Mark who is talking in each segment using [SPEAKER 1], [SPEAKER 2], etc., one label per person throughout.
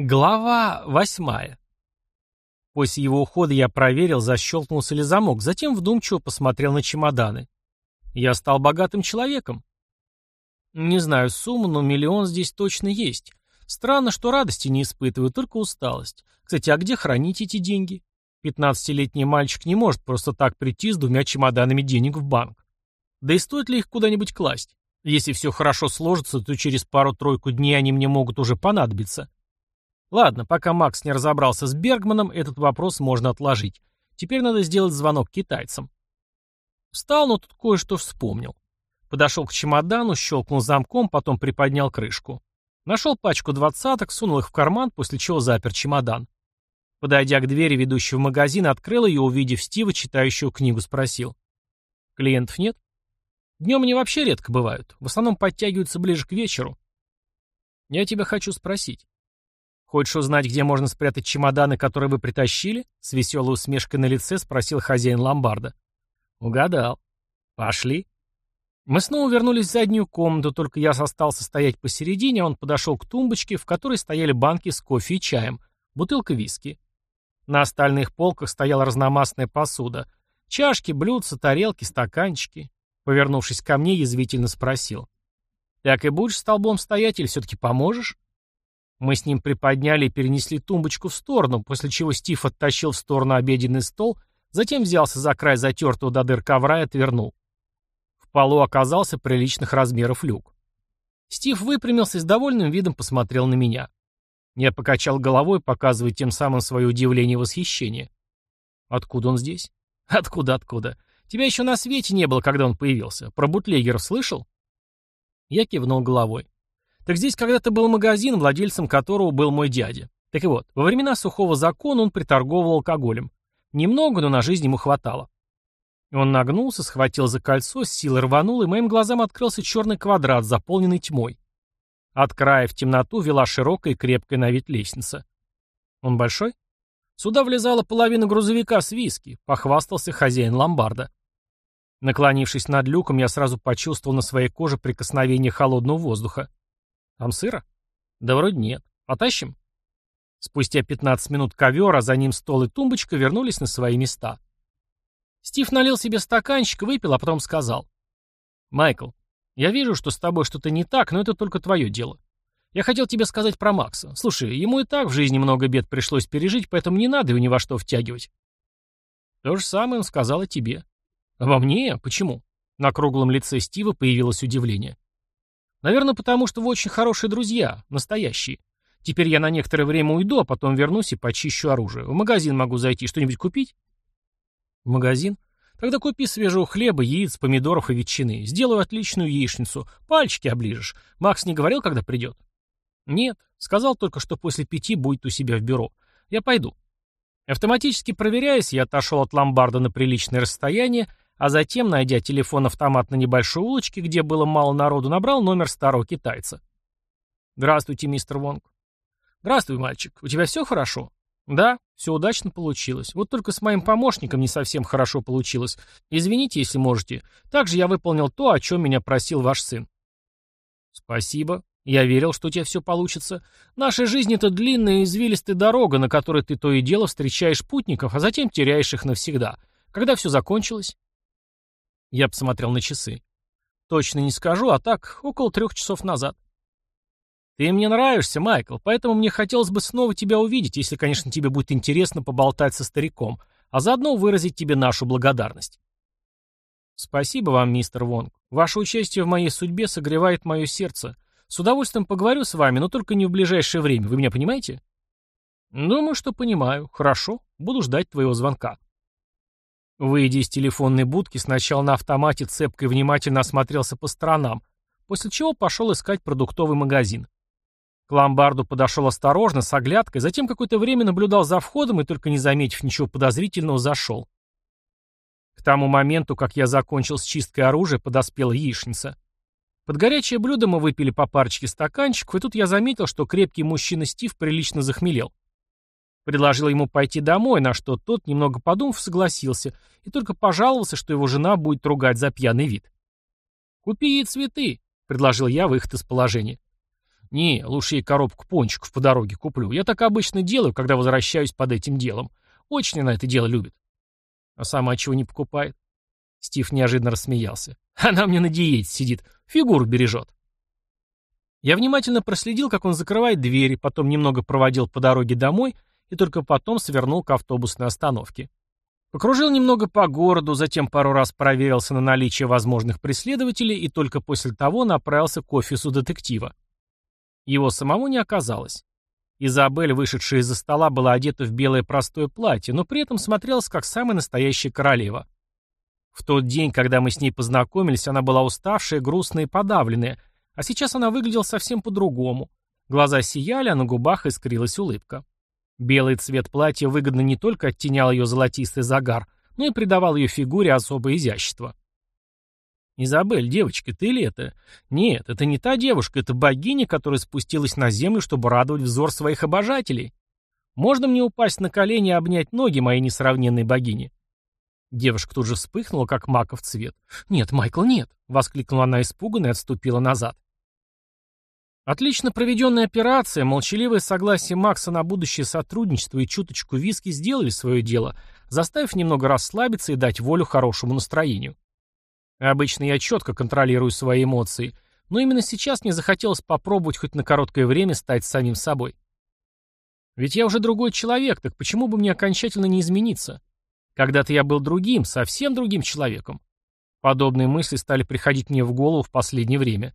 [SPEAKER 1] Глава восьмая. После его ухода я проверил, защелкнулся ли замок, затем вдумчиво посмотрел на чемоданы. Я стал богатым человеком. Не знаю сумму, но миллион здесь точно есть. Странно, что радости не испытываю, только усталость. Кстати, а где хранить эти деньги? Пятнадцатилетний мальчик не может просто так прийти с двумя чемоданами денег в банк. Да и стоит ли их куда-нибудь класть? Если все хорошо сложится, то через пару-тройку дней они мне могут уже понадобиться. Ладно, пока Макс не разобрался с Бергманом, этот вопрос можно отложить. Теперь надо сделать звонок китайцам. Встал, но тут кое-что вспомнил. Подошел к чемодану, щелкнул замком, потом приподнял крышку. Нашел пачку двадцаток, сунул их в карман, после чего запер чемодан. Подойдя к двери, ведущей в магазин, открыл ее, увидев Стива, читающего книгу, спросил. «Клиентов нет?» «Днем они вообще редко бывают. В основном подтягиваются ближе к вечеру». «Я тебя хочу спросить. «Хочешь узнать, где можно спрятать чемоданы, которые вы притащили?» С веселой усмешкой на лице спросил хозяин ломбарда. «Угадал. Пошли». Мы снова вернулись в заднюю комнату, только я остался стоять посередине, а он подошел к тумбочке, в которой стояли банки с кофе и чаем, бутылка виски. На остальных полках стояла разномастная посуда. Чашки, блюдца, тарелки, стаканчики. Повернувшись ко мне, язвительно спросил. «Так и будешь столбом стоять или все-таки поможешь?» Мы с ним приподняли и перенесли тумбочку в сторону, после чего Стив оттащил в сторону обеденный стол, затем взялся за край затертого до дыр ковра и отвернул. В полу оказался приличных размеров люк. Стив выпрямился и с довольным видом посмотрел на меня. Я покачал головой, показывая тем самым свое удивление и восхищение. «Откуда он здесь?» «Откуда, откуда? Тебя еще на свете не было, когда он появился. Про бутлегеров слышал?» Я кивнул головой. Так здесь когда-то был магазин, владельцем которого был мой дядя. Так и вот, во времена сухого закона он приторговывал алкоголем. Немного, но на жизнь ему хватало. Он нагнулся, схватил за кольцо, с силой рванул, и моим глазам открылся черный квадрат, заполненный тьмой. От края в темноту вела широкая и крепкая на вид лестница. Он большой? Сюда влезала половина грузовика с виски, похвастался хозяин ломбарда. Наклонившись над люком, я сразу почувствовал на своей коже прикосновение холодного воздуха. Там сыро? Да вроде нет. Потащим? Спустя 15 минут ковер, а за ним стол и тумбочка вернулись на свои места. Стив налил себе стаканчик, выпил, а потом сказал. «Майкл, я вижу, что с тобой что-то не так, но это только твое дело. Я хотел тебе сказать про Макса. Слушай, ему и так в жизни много бед пришлось пережить, поэтому не надо его ни во что втягивать». То же самое он сказал и тебе. «Во мне? Почему?» На круглом лице Стива появилось удивление. Наверное, потому что вы очень хорошие друзья, настоящие. Теперь я на некоторое время уйду, а потом вернусь и почищу оружие. В магазин могу зайти, что-нибудь купить? В магазин? Тогда купи свежего хлеба, яиц, помидоров и ветчины. Сделаю отличную яичницу. Пальчики оближешь. Макс не говорил, когда придет? Нет. Сказал только, что после пяти будет у себя в бюро. Я пойду. Автоматически проверяясь, я отошел от ломбарда на приличное расстояние, а затем, найдя телефон-автомат на небольшой улочке, где было мало народу, набрал номер старого китайца. «Здравствуйте, мистер Вонг». «Здравствуй, мальчик. У тебя все хорошо?» «Да, все удачно получилось. Вот только с моим помощником не совсем хорошо получилось. Извините, если можете. Также я выполнил то, о чем меня просил ваш сын». «Спасибо. Я верил, что у тебя все получится. Наша жизнь — это длинная и извилистая дорога, на которой ты то и дело встречаешь путников, а затем теряешь их навсегда. Когда все закончилось?» Я посмотрел на часы. Точно не скажу, а так, около трех часов назад. Ты мне нравишься, Майкл, поэтому мне хотелось бы снова тебя увидеть, если, конечно, тебе будет интересно поболтать со стариком, а заодно выразить тебе нашу благодарность. Спасибо вам, мистер Вонг. Ваше участие в моей судьбе согревает мое сердце. С удовольствием поговорю с вами, но только не в ближайшее время. Вы меня понимаете? Думаю, что понимаю. Хорошо. Буду ждать твоего звонка. Выйдя из телефонной будки, сначала на автомате цепко и внимательно осмотрелся по сторонам, после чего пошел искать продуктовый магазин. К ломбарду подошел осторожно, с оглядкой, затем какое-то время наблюдал за входом и, только не заметив ничего подозрительного, зашел. К тому моменту, как я закончил с чисткой оружия, подоспела яичница. Под горячее блюдо мы выпили по парочке стаканчиков, и тут я заметил, что крепкий мужчина Стив прилично захмелел. Предложил ему пойти домой, на что тот, немного подумав, согласился и только пожаловался, что его жена будет ругать за пьяный вид. «Купи ей цветы», — предложил я выход из положения. Не, лучше ей коробку пончиков по дороге куплю. Я так обычно делаю, когда возвращаюсь под этим делом. Очень она это дело любит. А сама чего не покупает? Стив неожиданно рассмеялся. Она мне на диете сидит, фигуру бережет. Я внимательно проследил, как он закрывает двери, потом немного проводил по дороге домой и только потом свернул к автобусной остановке. Покружил немного по городу, затем пару раз проверился на наличие возможных преследователей и только после того направился к офису детектива. Его самому не оказалось. Изабель, вышедшая из-за стола, была одета в белое простое платье, но при этом смотрелась как самая настоящая королева. В тот день, когда мы с ней познакомились, она была уставшая, грустная и подавленная, а сейчас она выглядела совсем по-другому. Глаза сияли, а на губах искрилась улыбка. Белый цвет платья выгодно не только оттенял ее золотистый загар, но и придавал ее фигуре особое изящество. «Изабель, девочка, ты ли это?» «Нет, это не та девушка, это богиня, которая спустилась на землю, чтобы радовать взор своих обожателей. Можно мне упасть на колени и обнять ноги моей несравненной богини?» Девушка тут же вспыхнула, как маков цвет. «Нет, Майкл, нет!» — воскликнула она испуганно и отступила назад. Отлично проведенная операция, молчаливое согласие Макса на будущее сотрудничество и чуточку виски сделали свое дело, заставив немного расслабиться и дать волю хорошему настроению. Обычно я четко контролирую свои эмоции, но именно сейчас мне захотелось попробовать хоть на короткое время стать самим собой. Ведь я уже другой человек, так почему бы мне окончательно не измениться? Когда-то я был другим, совсем другим человеком. Подобные мысли стали приходить мне в голову в последнее время.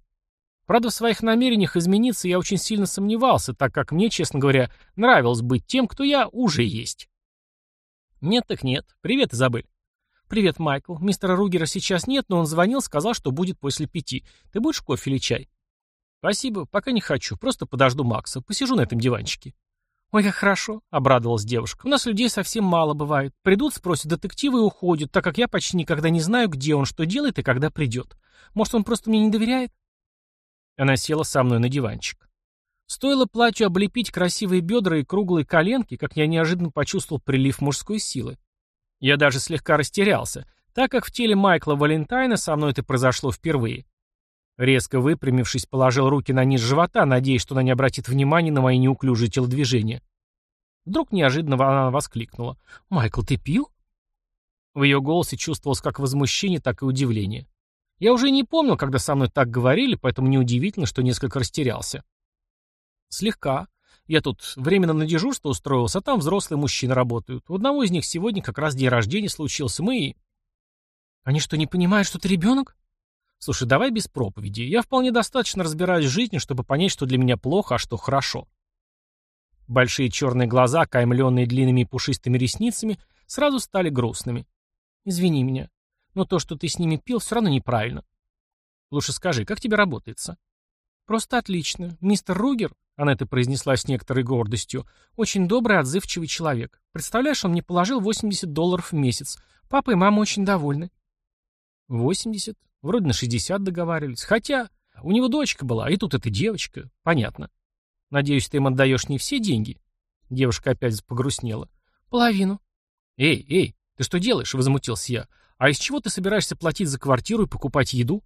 [SPEAKER 1] Правда, в своих намерениях измениться я очень сильно сомневался, так как мне, честно говоря, нравилось быть тем, кто я уже есть. Нет так нет. Привет, Изабель. Привет, Майкл. Мистера Ругера сейчас нет, но он звонил, сказал, что будет после пяти. Ты будешь кофе или чай? Спасибо, пока не хочу, просто подожду Макса, посижу на этом диванчике. «Ой, как хорошо», — обрадовалась девушка. «У нас людей совсем мало бывает. Придут, спросят детектива и уходят, так как я почти никогда не знаю, где он, что делает и когда придет. Может, он просто мне не доверяет?» Она села со мной на диванчик. Стоило платью облепить красивые бедра и круглые коленки, как я неожиданно почувствовал прилив мужской силы. Я даже слегка растерялся, так как в теле Майкла Валентайна со мной это произошло впервые. Резко выпрямившись, положил руки на низ живота, надеясь, что она не обратит внимания на мои неуклюжие телодвижения. Вдруг неожиданно она воскликнула. «Майкл, ты пил?» В ее голосе чувствовалось как возмущение, так и удивление. Я уже не помнил, когда со мной так говорили, поэтому неудивительно, что несколько растерялся. Слегка. Я тут временно на дежурство устроился, а там взрослые мужчины работают. У одного из них сегодня как раз день рождения случился. Мы и... Они что, не понимают, что ты ребенок? Слушай, давай без проповеди. Я вполне достаточно разбираюсь в жизни, чтобы понять, что для меня плохо, а что хорошо. Большие черные глаза, каймленные длинными пушистыми ресницами, сразу стали грустными. Извини меня. Но то, что ты с ними пил, все равно неправильно. Лучше скажи, как тебе работается? Просто отлично. Мистер Ругер, она это произнесла с некоторой гордостью, очень добрый, отзывчивый человек. Представляешь, он мне положил 80 долларов в месяц. Папа и мама очень довольны. 80? Вроде на 60 договаривались. Хотя, у него дочка была, и тут эта девочка. Понятно. Надеюсь, ты им отдаешь не все деньги? Девушка опять погрустнела. Половину. Эй, эй, ты что делаешь? Возмутился я. А из чего ты собираешься платить за квартиру и покупать еду?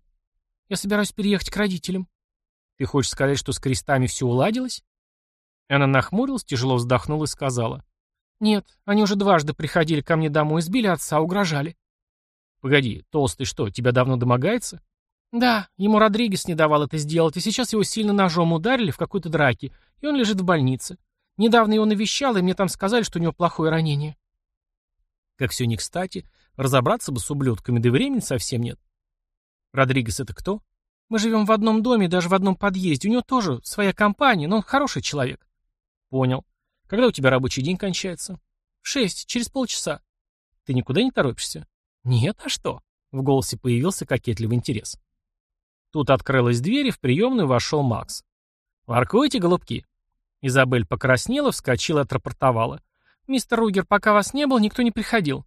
[SPEAKER 1] Я собираюсь переехать к родителям. Ты хочешь сказать, что с крестами все уладилось? Она нахмурилась, тяжело вздохнула и сказала. Нет, они уже дважды приходили ко мне домой, избили отца, угрожали. Погоди, толстый что, тебя давно домогается? Да, ему Родригес не давал это сделать, и сейчас его сильно ножом ударили в какой-то драке, и он лежит в больнице. Недавно его навещал, и мне там сказали, что у него плохое ранение. Как все не кстати, Разобраться бы с ублюдками, да времени совсем нет. Родригес это кто? Мы живем в одном доме, даже в одном подъезде. У него тоже своя компания, но он хороший человек. Понял. Когда у тебя рабочий день кончается? В шесть, через полчаса. Ты никуда не торопишься? Нет, а что? В голосе появился кокетливый интерес. Тут открылась дверь, и в приемную вошел Макс. «Воркуете, голубки?» Изабель покраснела, вскочила и отрапортовала. «Мистер Ругер, пока вас не было, никто не приходил».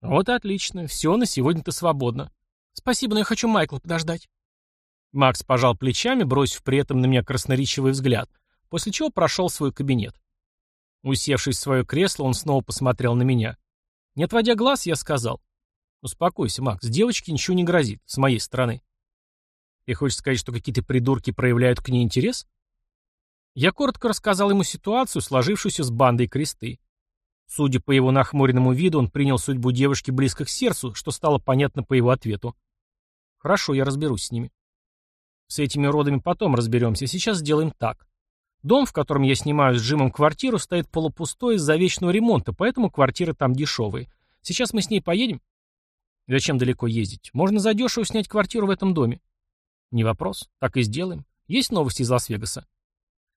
[SPEAKER 1] «Вот и отлично. Все, на сегодня ты свободна». «Спасибо, но я хочу Майкла подождать». Макс пожал плечами, бросив при этом на меня красноречивый взгляд, после чего прошел в свой кабинет. Усевшись в свое кресло, он снова посмотрел на меня. Не отводя глаз, я сказал. «Успокойся, Макс, девочке ничего не грозит, с моей стороны». «Ты хочешь сказать, что какие-то придурки проявляют к ней интерес?» Я коротко рассказал ему ситуацию, сложившуюся с бандой кресты. Судя по его нахмуренному виду, он принял судьбу девушки близко к сердцу, что стало понятно по его ответу. «Хорошо, я разберусь с ними». «С этими родами потом разберемся, сейчас сделаем так. Дом, в котором я снимаю с Джимом квартиру, стоит полупустой из-за вечного ремонта, поэтому квартиры там дешевые. Сейчас мы с ней поедем?» «Зачем далеко ездить? Можно задешево снять квартиру в этом доме». «Не вопрос. Так и сделаем. Есть новости из Лас-Вегаса?»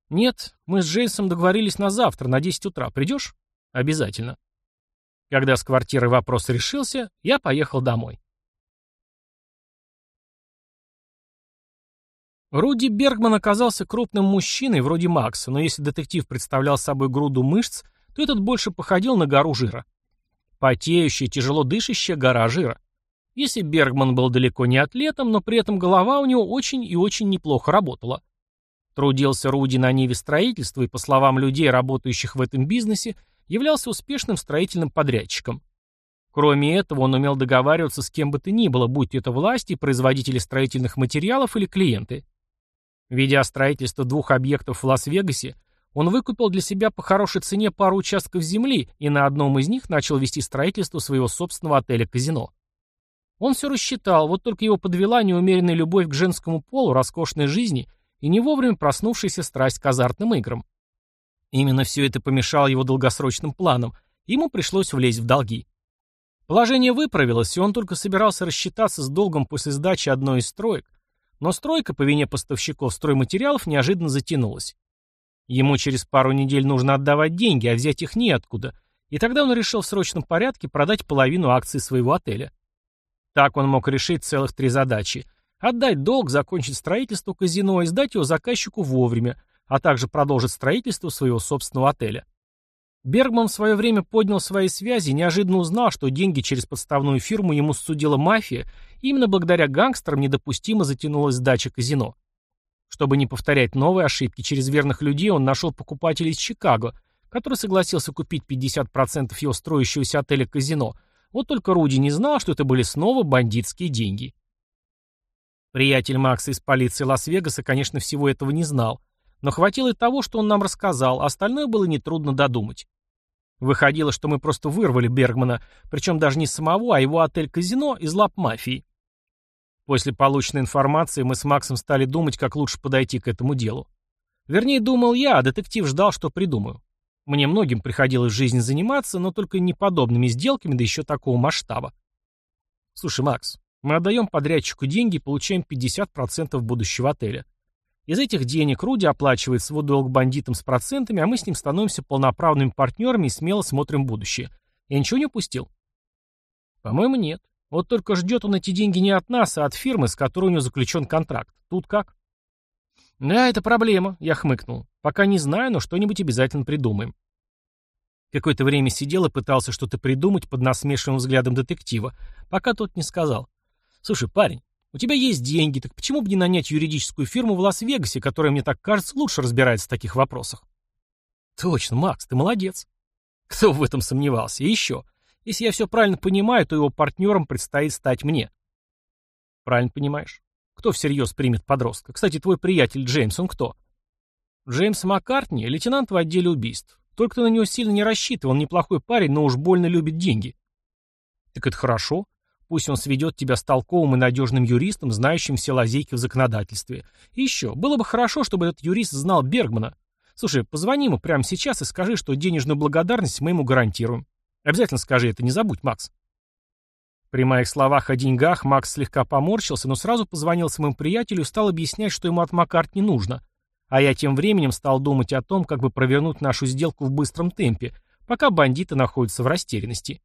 [SPEAKER 1] «Нет, мы с Джейсом договорились на завтра, на 10 утра. Придешь?» «Обязательно». Когда с квартирой вопрос решился, я поехал домой. Руди Бергман оказался крупным мужчиной, вроде Макса, но если детектив представлял собой груду мышц, то этот больше походил на гору жира. Потеющая, тяжело дышащая гора жира. Если Бергман был далеко не атлетом, но при этом голова у него очень и очень неплохо работала. Трудился Руди на ниве строительства и, по словам людей, работающих в этом бизнесе, являлся успешным строительным подрядчиком. Кроме этого, он умел договариваться с кем бы то ни было, будь это власти, производители строительных материалов или клиенты. Ведя строительство двух объектов в Лас-Вегасе, он выкупил для себя по хорошей цене пару участков земли и на одном из них начал вести строительство своего собственного отеля-казино. Он все рассчитал, вот только его подвела неумеренная любовь к женскому полу, роскошной жизни и не вовремя проснувшаяся страсть к азартным играм. Именно все это помешало его долгосрочным планам, ему пришлось влезть в долги. Положение выправилось, и он только собирался рассчитаться с долгом после сдачи одной из строек, но стройка по вине поставщиков стройматериалов неожиданно затянулась. Ему через пару недель нужно отдавать деньги, а взять их неоткуда, и тогда он решил в срочном порядке продать половину акций своего отеля. Так он мог решить целых три задачи. Отдать долг, закончить строительство казино и сдать его заказчику вовремя, а также продолжить строительство своего собственного отеля. Бергман в свое время поднял свои связи и неожиданно узнал, что деньги через подставную фирму ему судила мафия, и именно благодаря гангстерам недопустимо затянулась сдача казино. Чтобы не повторять новые ошибки, через верных людей он нашел покупателя из Чикаго, который согласился купить 50% его строящегося отеля казино. Вот только Руди не знал, что это были снова бандитские деньги. Приятель Макса из полиции Лас-Вегаса, конечно, всего этого не знал, но хватило и того, что он нам рассказал, остальное было нетрудно додумать. Выходило, что мы просто вырвали Бергмана, причем даже не самого, а его отель-казино из лап мафии. После полученной информации мы с Максом стали думать, как лучше подойти к этому делу. Вернее, думал я, а детектив ждал, что придумаю. Мне многим приходилось в жизни заниматься, но только не подобными сделками, да еще такого масштаба. Слушай, Макс, мы отдаем подрядчику деньги и получаем 50% будущего отеля. Из этих денег Руди оплачивает свой долг бандитам с процентами, а мы с ним становимся полноправными партнерами и смело смотрим будущее. Я ничего не упустил? По-моему, нет. Вот только ждет он эти деньги не от нас, а от фирмы, с которой у него заключен контракт. Тут как? Да, это проблема, я хмыкнул. Пока не знаю, но что-нибудь обязательно придумаем. Какое-то время сидел и пытался что-то придумать под насмешливым взглядом детектива, пока тот не сказал. «Слушай, парень, у тебя есть деньги, так почему бы не нанять юридическую фирму в Лас-Вегасе, которая, мне так кажется, лучше разбирается в таких вопросах? Точно, Макс, ты молодец. Кто в этом сомневался? И еще, если я все правильно понимаю, то его партнером предстоит стать мне. Правильно понимаешь. Кто всерьез примет подростка? Кстати, твой приятель Джеймс, он кто? Джеймс Маккартни, лейтенант в отделе убийств. Только ты на него сильно не рассчитывал, он неплохой парень, но уж больно любит деньги. Так это хорошо. Пусть он сведет тебя с толковым и надежным юристом, знающим все лазейки в законодательстве. И еще, было бы хорошо, чтобы этот юрист знал Бергмана. Слушай, позвони ему прямо сейчас и скажи, что денежную благодарность мы ему гарантируем. Обязательно скажи это, не забудь, Макс. При моих словах о деньгах Макс слегка поморщился, но сразу позвонил своему приятелю и стал объяснять, что ему от Маккарт не нужно. А я тем временем стал думать о том, как бы провернуть нашу сделку в быстром темпе, пока бандиты находятся в растерянности.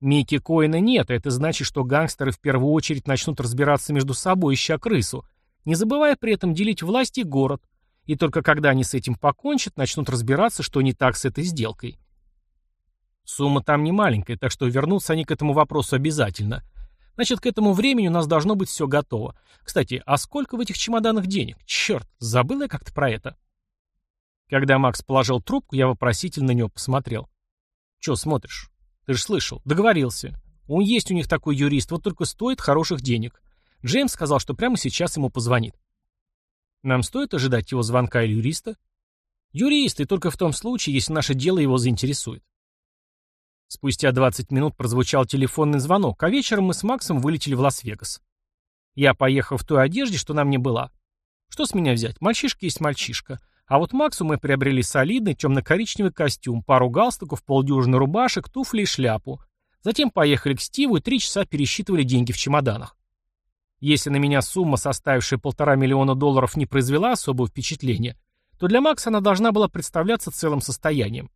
[SPEAKER 1] Микки Коина нет, а это значит, что гангстеры в первую очередь начнут разбираться между собой, ища крысу, не забывая при этом делить власть и город. И только когда они с этим покончат, начнут разбираться, что не так с этой сделкой. Сумма там не маленькая, так что вернутся они к этому вопросу обязательно. Значит, к этому времени у нас должно быть все готово. Кстати, а сколько в этих чемоданах денег? Черт, забыл я как-то про это. Когда Макс положил трубку, я вопросительно на него посмотрел. Че смотришь? Ты же слышал. Договорился. Он есть у них такой юрист, вот только стоит хороших денег. Джеймс сказал, что прямо сейчас ему позвонит. Нам стоит ожидать его звонка или юриста? Юрист, и только в том случае, если наше дело его заинтересует. Спустя 20 минут прозвучал телефонный звонок, а вечером мы с Максом вылетели в Лас-Вегас. Я поехал в той одежде, что на мне была. Что с меня взять? Мальчишка есть мальчишка. А вот Максу мы приобрели солидный темно-коричневый костюм, пару галстуков, полдюжины рубашек, туфли и шляпу. Затем поехали к Стиву и три часа пересчитывали деньги в чемоданах. Если на меня сумма, составившая полтора миллиона долларов, не произвела особого впечатления, то для Макса она должна была представляться целым состоянием.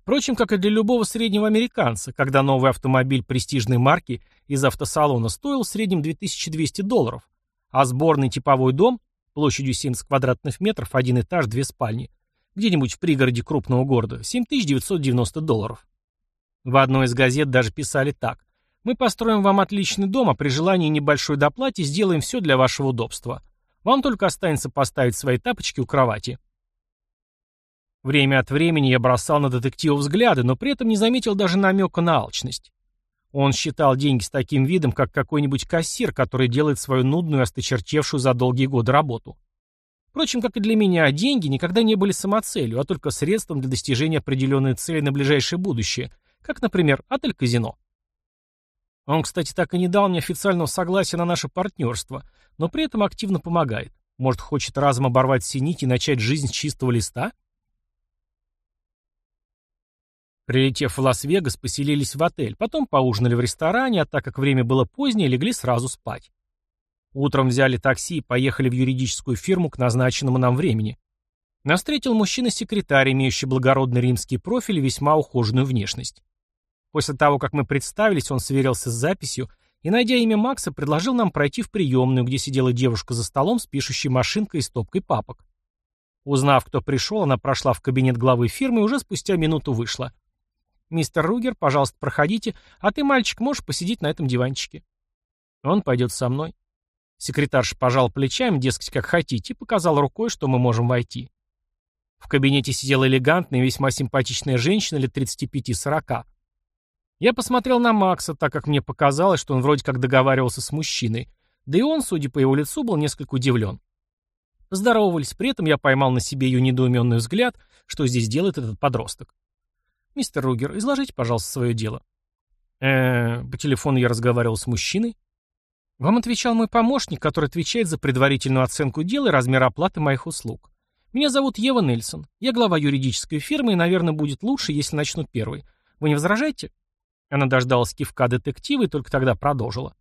[SPEAKER 1] Впрочем, как и для любого среднего американца, когда новый автомобиль престижной марки из автосалона стоил в среднем 2200 долларов, а сборный типовой дом площадью 70 квадратных метров, один этаж, две спальни, где-нибудь в пригороде крупного города, 7990 долларов. В одной из газет даже писали так. «Мы построим вам отличный дом, а при желании небольшой доплате сделаем все для вашего удобства. Вам только останется поставить свои тапочки у кровати». Время от времени я бросал на детектива взгляды, но при этом не заметил даже намека на алчность. Он считал деньги с таким видом, как какой-нибудь кассир, который делает свою нудную, осточертевшую за долгие годы работу. Впрочем, как и для меня, деньги никогда не были самоцелью, а только средством для достижения определенной цели на ближайшее будущее, как, например, отель-казино. Он, кстати, так и не дал мне официального согласия на наше партнерство, но при этом активно помогает. Может, хочет разом оборвать все нити и начать жизнь с чистого листа? Прилетев в Лас-Вегас, поселились в отель, потом поужинали в ресторане, а так как время было позднее, легли сразу спать. Утром взяли такси и поехали в юридическую фирму к назначенному нам времени. Нас встретил мужчина-секретарь, имеющий благородный римский профиль и весьма ухоженную внешность. После того, как мы представились, он сверился с записью и, найдя имя Макса, предложил нам пройти в приемную, где сидела девушка за столом с пишущей машинкой и стопкой папок. Узнав, кто пришел, она прошла в кабинет главы фирмы и уже спустя минуту вышла. «Мистер Ругер, пожалуйста, проходите, а ты, мальчик, можешь посидеть на этом диванчике». «Он пойдет со мной». Секретарша пожал плечами, дескать, как хотите, и показал рукой, что мы можем войти. В кабинете сидела элегантная и весьма симпатичная женщина лет 35-40. Я посмотрел на Макса, так как мне показалось, что он вроде как договаривался с мужчиной, да и он, судя по его лицу, был несколько удивлен. Здоровались, при этом я поймал на себе ее недоуменный взгляд, что здесь делает этот подросток. «Мистер Ругер, изложите, пожалуйста, свое дело». э по телефону я разговаривал с мужчиной. Вам отвечал мой помощник, который отвечает за предварительную оценку дела и размер оплаты моих услуг. Меня зовут Ева Нельсон. Я глава юридической фирмы, и, наверное, будет лучше, если начну первый. Вы не возражаете?» Она дождалась кивка детектива и только тогда продолжила.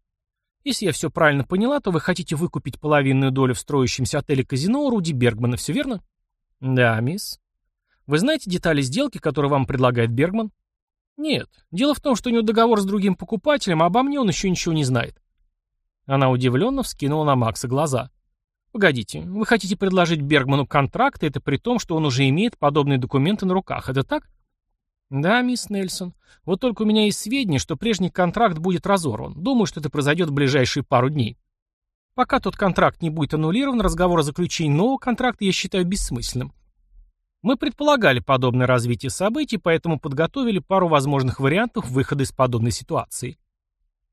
[SPEAKER 1] «Если я все правильно поняла, то вы хотите выкупить половинную долю в строящемся отеле-казино у Руди Бергмана, все верно?» «Да, мисс». Вы знаете детали сделки, которую вам предлагает Бергман? Нет. Дело в том, что у него договор с другим покупателем, а обо мне он еще ничего не знает. Она удивленно вскинула на Макса глаза. Погодите, вы хотите предложить Бергману контракт, и это при том, что он уже имеет подобные документы на руках, это так? Да, мисс Нельсон. Вот только у меня есть сведения, что прежний контракт будет разорван. Думаю, что это произойдет в ближайшие пару дней. Пока тот контракт не будет аннулирован, разговор о заключении нового контракта я считаю бессмысленным. Мы предполагали подобное развитие событий, поэтому подготовили пару возможных вариантов выхода из подобной ситуации.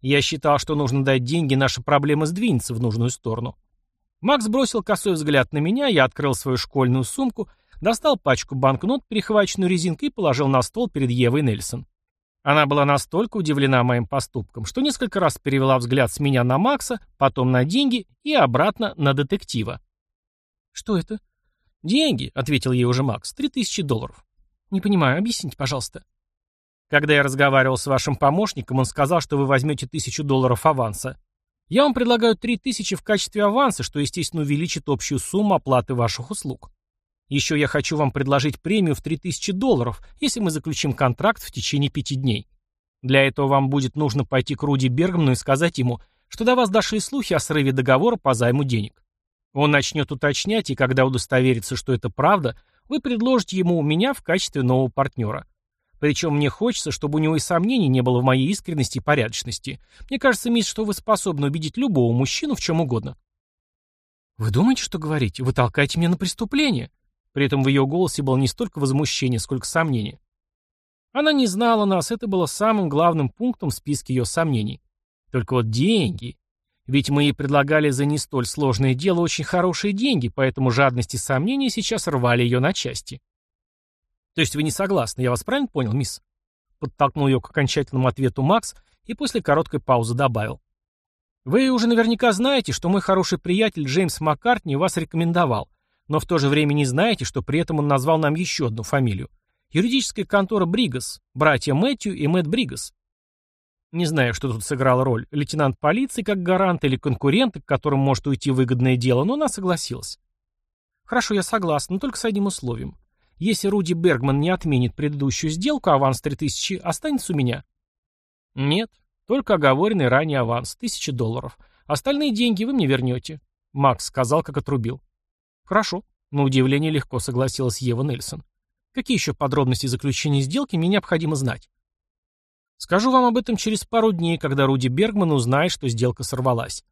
[SPEAKER 1] Я считал, что нужно дать деньги, наша проблема сдвинется в нужную сторону. Макс бросил косой взгляд на меня, я открыл свою школьную сумку, достал пачку банкнот, перехваченную резинкой, и положил на стол перед Евой Нельсон. Она была настолько удивлена моим поступком, что несколько раз перевела взгляд с меня на Макса, потом на деньги и обратно на детектива. «Что это?» «Деньги», — ответил ей уже Макс, — «три тысячи долларов». «Не понимаю, объясните, пожалуйста». «Когда я разговаривал с вашим помощником, он сказал, что вы возьмете тысячу долларов аванса. Я вам предлагаю три тысячи в качестве аванса, что, естественно, увеличит общую сумму оплаты ваших услуг. Еще я хочу вам предложить премию в три тысячи долларов, если мы заключим контракт в течение пяти дней. Для этого вам будет нужно пойти к Руди Бергману и сказать ему, что до вас дошли слухи о срыве договора по займу денег. Он начнет уточнять, и когда удостоверится, что это правда, вы предложите ему меня в качестве нового партнера. Причем мне хочется, чтобы у него и сомнений не было в моей искренности и порядочности. Мне кажется, мисс, что вы способны убедить любого мужчину в чем угодно. Вы думаете, что говорите? Вы толкаете меня на преступление? При этом в ее голосе было не столько возмущение, сколько сомнение. Она не знала нас, это было самым главным пунктом в списке ее сомнений. Только вот деньги. Ведь мы ей предлагали за не столь сложное дело очень хорошие деньги, поэтому жадность и сомнения сейчас рвали ее на части. То есть вы не согласны, я вас правильно понял, мисс? Подтолкнул ее к окончательному ответу Макс и после короткой паузы добавил. Вы уже наверняка знаете, что мой хороший приятель Джеймс Маккартни вас рекомендовал, но в то же время не знаете, что при этом он назвал нам еще одну фамилию. Юридическая контора Бригас, братья Мэтью и Мэтт Бригас. Не знаю, что тут сыграла роль, лейтенант полиции как гарант или конкурент, к которым может уйти выгодное дело, но она согласилась. Хорошо, я согласна, но только с одним условием. Если Руди Бергман не отменит предыдущую сделку, аванс 3000 останется у меня. Нет, только оговоренный ранее аванс, 1000 долларов. Остальные деньги вы мне вернете. Макс сказал, как отрубил. Хорошо. На удивление легко согласилась Ева Нельсон. Какие еще подробности заключения сделки мне необходимо знать? Скажу вам об этом через пару дней, когда Руди Бергман узнает, что сделка сорвалась.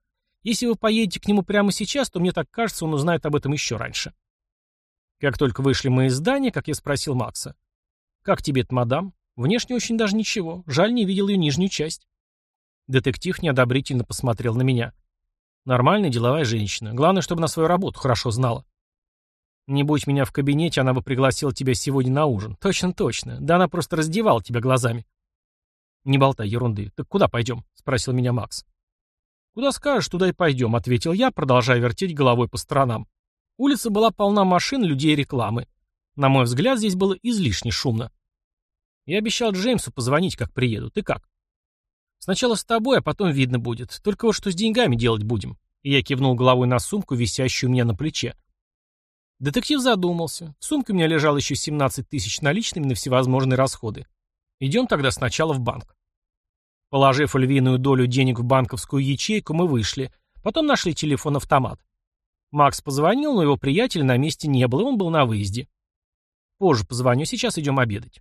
[SPEAKER 1] Если вы поедете к нему прямо сейчас, то мне так кажется, он узнает об этом еще раньше. Как только вышли мы из здания, как я спросил Макса. «Как тебе-то, мадам? Внешне очень даже ничего. Жаль, не видел ее нижнюю часть». Детектив неодобрительно посмотрел на меня. Нормальная деловая женщина. Главное, чтобы на свою работу хорошо знала. Не будь меня в кабинете, она бы пригласила тебя сегодня на ужин. Точно-точно. Да она просто раздевала тебя глазами. Не болтай ерунды. Так куда пойдем? Спросил меня Макс. Куда скажешь, туда и пойдем, ответил я, продолжая вертеть головой по сторонам. Улица была полна машин, людей и рекламы. На мой взгляд, здесь было излишне шумно. Я обещал Джеймсу позвонить, как приеду. Ты как? Сначала с тобой, а потом видно будет. Только вот что с деньгами делать будем. И я кивнул головой на сумку, висящую у меня на плече. Детектив задумался. В сумке у меня лежало еще 17 тысяч наличными на всевозможные расходы. Идем тогда сначала в банк. Положив львиную долю денег в банковскую ячейку, мы вышли. Потом нашли телефон-автомат. Макс позвонил, но его приятеля на месте не было, он был на выезде. Позже позвоню, сейчас идем обедать.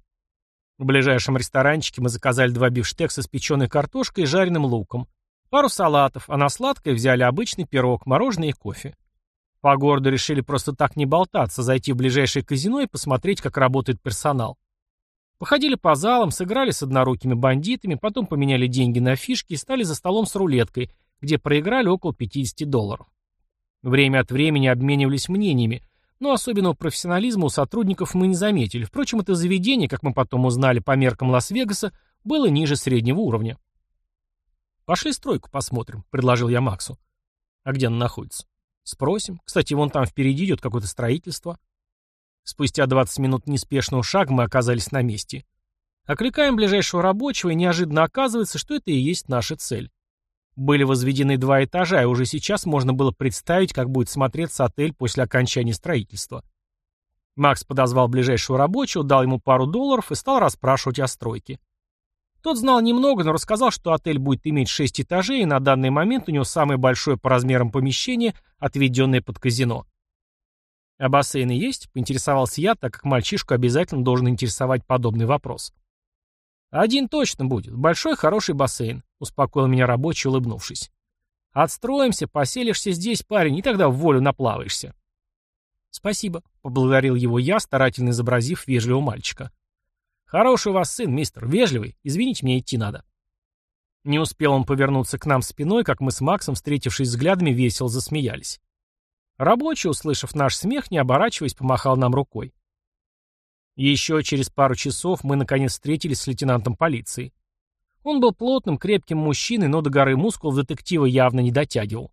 [SPEAKER 1] В ближайшем ресторанчике мы заказали два бифштекса с печеной картошкой и жареным луком, пару салатов, а на сладкое взяли обычный пирог, мороженое и кофе. По городу решили просто так не болтаться, зайти в ближайшее казино и посмотреть, как работает персонал. Походили по залам, сыграли с однорукими бандитами, потом поменяли деньги на фишки и стали за столом с рулеткой, где проиграли около 50 долларов. Время от времени обменивались мнениями, но особенного профессионализма у сотрудников мы не заметили. Впрочем, это заведение, как мы потом узнали по меркам Лас-Вегаса, было ниже среднего уровня. «Пошли стройку посмотрим», — предложил я Максу. «А где она находится?» «Спросим. Кстати, вон там впереди идет какое-то строительство». Спустя 20 минут неспешного шага мы оказались на месте. Окликаем ближайшего рабочего, и неожиданно оказывается, что это и есть наша цель. Были возведены два этажа, и уже сейчас можно было представить, как будет смотреться отель после окончания строительства. Макс подозвал ближайшего рабочего, дал ему пару долларов и стал расспрашивать о стройке. Тот знал немного, но рассказал, что отель будет иметь шесть этажей, и на данный момент у него самое большое по размерам помещение, отведенное под казино. «А бассейны есть?» — поинтересовался я, так как мальчишку обязательно должен интересовать подобный вопрос. «Один точно будет. Большой хороший бассейн», — успокоил меня рабочий, улыбнувшись. «Отстроимся, поселишься здесь, парень, и тогда в волю наплаваешься». «Спасибо», — поблагодарил его я, старательно изобразив вежливого мальчика. «Хороший у вас сын, мистер, вежливый. Извините, мне идти надо». Не успел он повернуться к нам спиной, как мы с Максом, встретившись взглядами, весело засмеялись. Рабочий, услышав наш смех, не оборачиваясь, помахал нам рукой. Еще через пару часов мы наконец встретились с лейтенантом полиции. Он был плотным, крепким мужчиной, но до горы мускул детектива явно не дотягивал.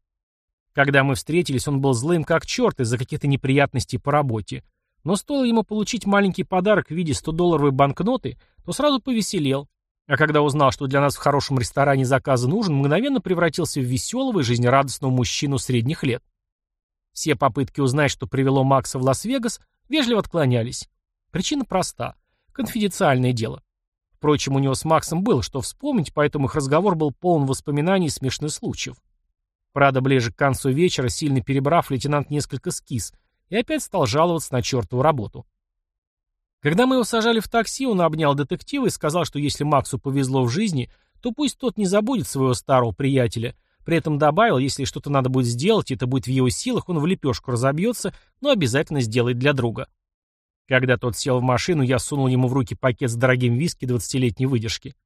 [SPEAKER 1] Когда мы встретились, он был злым как черт из-за каких-то неприятностей по работе. Но стоило ему получить маленький подарок в виде 100-долларовой банкноты, то сразу повеселел. А когда узнал, что для нас в хорошем ресторане заказан ужин, мгновенно превратился в веселого и жизнерадостного мужчину средних лет. Все попытки узнать, что привело Макса в Лас-Вегас, вежливо отклонялись. Причина проста. Конфиденциальное дело. Впрочем, у него с Максом было что вспомнить, поэтому их разговор был полон воспоминаний и смешных случаев. Правда, ближе к концу вечера, сильно перебрав, лейтенант несколько скис и опять стал жаловаться на чертову работу. Когда мы его сажали в такси, он обнял детектива и сказал, что если Максу повезло в жизни, то пусть тот не забудет своего старого приятеля. При этом добавил, если что-то надо будет сделать, это будет в его силах, он в лепешку разобьется, но обязательно сделает для друга. Когда тот сел в машину, я сунул ему в руки пакет с дорогим виски двадцатилетней выдержки.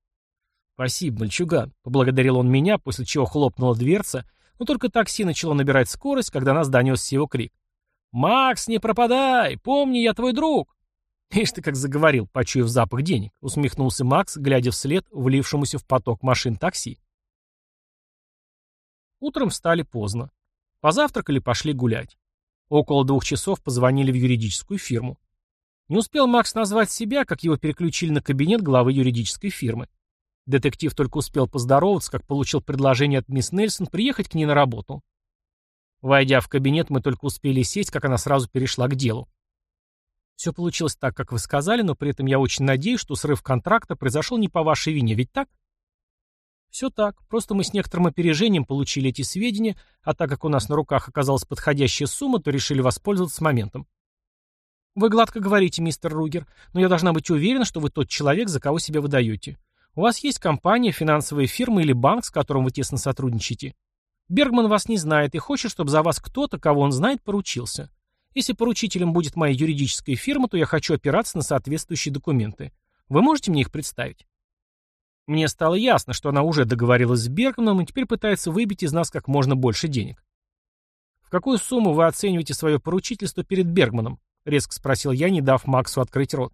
[SPEAKER 1] «Спасибо, мальчуган», — поблагодарил он меня, после чего хлопнула дверца, но только такси начало набирать скорость, когда нас донесся его крик. «Макс, не пропадай! Помни, я твой друг!» «Ишь ты как заговорил, почуяв запах денег», — усмехнулся Макс, глядя вслед влившемуся в поток машин такси. Утром встали поздно. Позавтракали, пошли гулять. Около двух часов позвонили в юридическую фирму. Не успел Макс назвать себя, как его переключили на кабинет главы юридической фирмы. Детектив только успел поздороваться, как получил предложение от мисс Нельсон приехать к ней на работу. Войдя в кабинет, мы только успели сесть, как она сразу перешла к делу. Все получилось так, как вы сказали, но при этом я очень надеюсь, что срыв контракта произошел не по вашей вине, ведь так? Все так, просто мы с некоторым опережением получили эти сведения, а так как у нас на руках оказалась подходящая сумма, то решили воспользоваться моментом. Вы гладко говорите, мистер Ругер, но я должна быть уверена, что вы тот человек, за кого себя выдаете. У вас есть компания, финансовая фирма или банк, с которым вы тесно сотрудничаете. Бергман вас не знает и хочет, чтобы за вас кто-то, кого он знает, поручился. Если поручителем будет моя юридическая фирма, то я хочу опираться на соответствующие документы. Вы можете мне их представить? Мне стало ясно, что она уже договорилась с Бергманом и теперь пытается выбить из нас как можно больше денег. «В какую сумму вы оцениваете свое поручительство перед Бергманом?» — резко спросил я, не дав Максу открыть рот.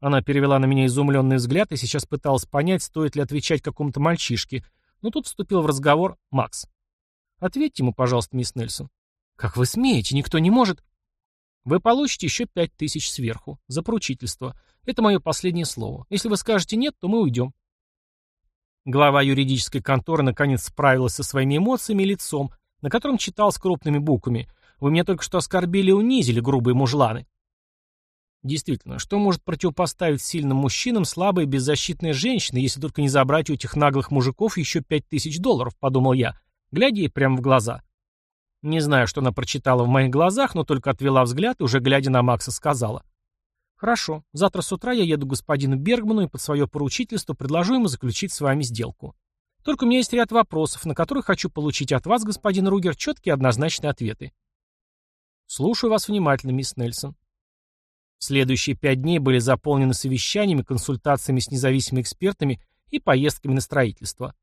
[SPEAKER 1] Она перевела на меня изумленный взгляд и сейчас пыталась понять, стоит ли отвечать какому-то мальчишке, но тут вступил в разговор Макс. «Ответьте ему, пожалуйста, мисс Нельсон». «Как вы смеете? Никто не может...» «Вы получите еще пять тысяч сверху. За поручительство. Это мое последнее слово. Если вы скажете «нет», то мы уйдем». Глава юридической конторы наконец справилась со своими эмоциями и лицом, на котором читал с крупными буквами «Вы меня только что оскорбили и унизили, грубые мужланы». Действительно, что может противопоставить сильным мужчинам слабая и беззащитная женщина, если только не забрать у этих наглых мужиков еще пять тысяч долларов, подумал я, глядя ей прямо в глаза. Не знаю, что она прочитала в моих глазах, но только отвела взгляд и уже глядя на Макса сказала. «Хорошо, завтра с утра я еду к господину Бергману и под свое поручительство предложу ему заключить с вами сделку. Только у меня есть ряд вопросов, на которые хочу получить от вас, господин Ругер, четкие однозначные ответы». «Слушаю вас внимательно, мисс Нельсон». Следующие пять дней были заполнены совещаниями, консультациями с независимыми экспертами и поездками на строительство.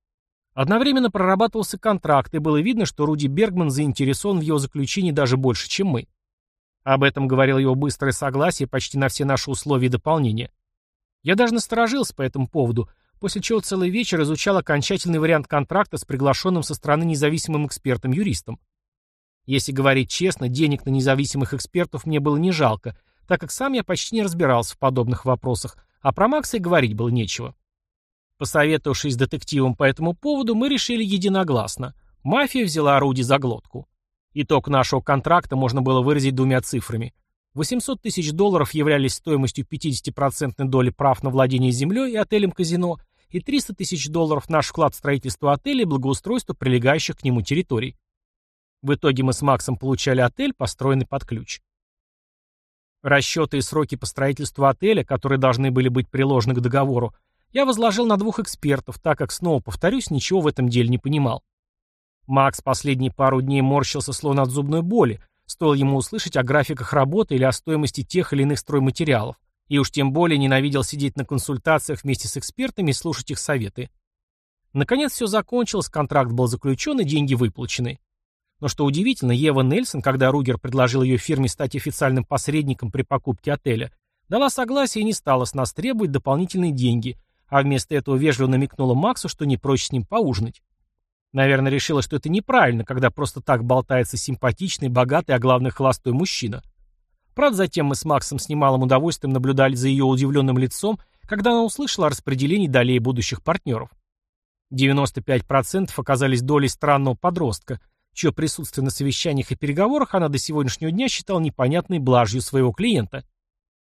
[SPEAKER 1] Одновременно прорабатывался контракт, и было видно, что Руди Бергман заинтересован в его заключении даже больше, чем мы. Об этом говорил его быстрое согласие почти на все наши условия и дополнения. Я даже насторожился по этому поводу, после чего целый вечер изучал окончательный вариант контракта с приглашенным со стороны независимым экспертом-юристом. Если говорить честно, денег на независимых экспертов мне было не жалко, так как сам я почти не разбирался в подобных вопросах, а про Макса и говорить было нечего. Посоветовавшись с детективом по этому поводу, мы решили единогласно. Мафия взяла орудие за глотку. Итог нашего контракта можно было выразить двумя цифрами. 800 тысяч долларов являлись стоимостью 50% доли прав на владение землей и отелем-казино, и 300 тысяч долларов наш вклад в строительство отеля и благоустройство прилегающих к нему территорий. В итоге мы с Максом получали отель, построенный под ключ. Расчеты и сроки по строительству отеля, которые должны были быть приложены к договору, я возложил на двух экспертов, так как, снова повторюсь, ничего в этом деле не понимал. Макс последние пару дней морщился словно от зубной боли, стоило ему услышать о графиках работы или о стоимости тех или иных стройматериалов, и уж тем более ненавидел сидеть на консультациях вместе с экспертами и слушать их советы. Наконец все закончилось, контракт был заключен и деньги выплачены. Но что удивительно, Ева Нельсон, когда Ругер предложил ее фирме стать официальным посредником при покупке отеля, дала согласие и не стала с нас требовать дополнительные деньги – а вместо этого вежливо намекнула Максу, что не прочь с ним поужинать. Наверное, решила, что это неправильно, когда просто так болтается симпатичный, богатый, а главное, холостой мужчина. Правда, затем мы с Максом с немалым удовольствием наблюдали за ее удивленным лицом, когда она услышала о распределении долей будущих партнеров. 95% оказались долей странного подростка, чье присутствие на совещаниях и переговорах она до сегодняшнего дня считала непонятной блажью своего клиента.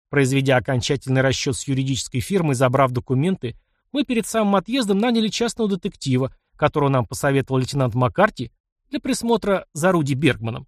[SPEAKER 1] Произведя окончательный расчет с юридической фирмой, забрав документы, мы перед самым отъездом наняли частного детектива, которого нам посоветовал лейтенант Маккарти, для присмотра за Руди Бергманом.